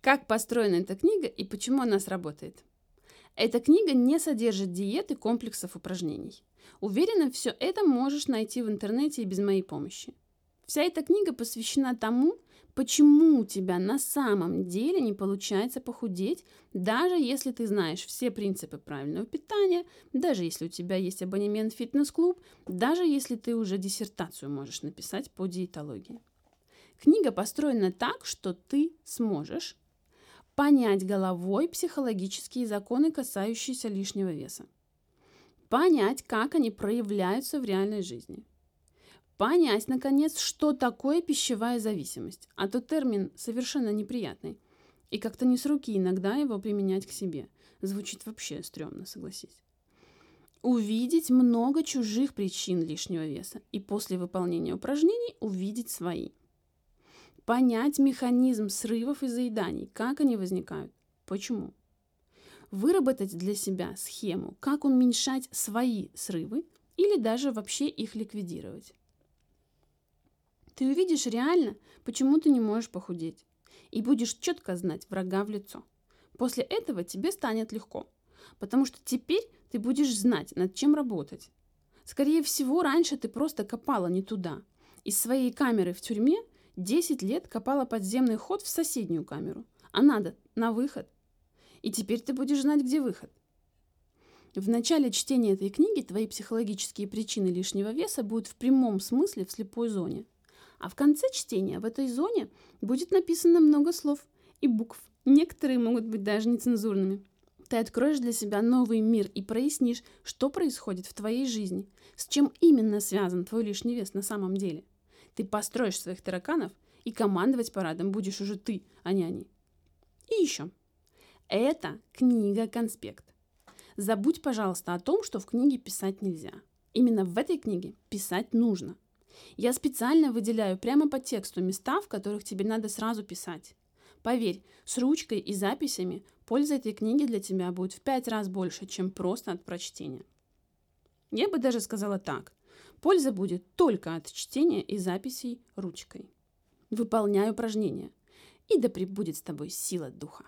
Как построена эта книга и почему она сработает? Эта книга не содержит диеты комплексов упражнений. Уверена, все это можешь найти в интернете и без моей помощи. Вся эта книга посвящена тому, почему у тебя на самом деле не получается похудеть, даже если ты знаешь все принципы правильного питания, даже если у тебя есть абонемент в фитнес-клуб, даже если ты уже диссертацию можешь написать по диетологии. Книга построена так, что ты сможешь понять головой психологические законы, касающиеся лишнего веса, понять, как они проявляются в реальной жизни, понять, наконец, что такое пищевая зависимость, а то термин совершенно неприятный, и как-то не с руки иногда его применять к себе. Звучит вообще стрёмно, согласись. Увидеть много чужих причин лишнего веса и после выполнения упражнений увидеть свои – понять механизм срывов и заеданий, как они возникают, почему. Выработать для себя схему, как уменьшать свои срывы или даже вообще их ликвидировать. Ты увидишь реально, почему ты не можешь похудеть, и будешь четко знать врага в лицо. После этого тебе станет легко, потому что теперь ты будешь знать, над чем работать. Скорее всего, раньше ты просто копала не туда. Из своей камеры в тюрьме 10 лет копала подземный ход в соседнюю камеру. А надо на выход. И теперь ты будешь знать, где выход. В начале чтения этой книги твои психологические причины лишнего веса будут в прямом смысле в слепой зоне. А в конце чтения в этой зоне будет написано много слов и букв. Некоторые могут быть даже нецензурными. Ты откроешь для себя новый мир и прояснишь, что происходит в твоей жизни, с чем именно связан твой лишний вес на самом деле. Ты построишь своих тараканов, и командовать парадом будешь уже ты, а не они. И еще. Это книга-конспект. Забудь, пожалуйста, о том, что в книге писать нельзя. Именно в этой книге писать нужно. Я специально выделяю прямо по тексту места, в которых тебе надо сразу писать. Поверь, с ручкой и записями польза этой книги для тебя будет в пять раз больше, чем просто от прочтения. Я бы даже сказала так. Польза будет только от чтения и записей ручкой. Выполняй упражнения, и да пребудет с тобой сила духа.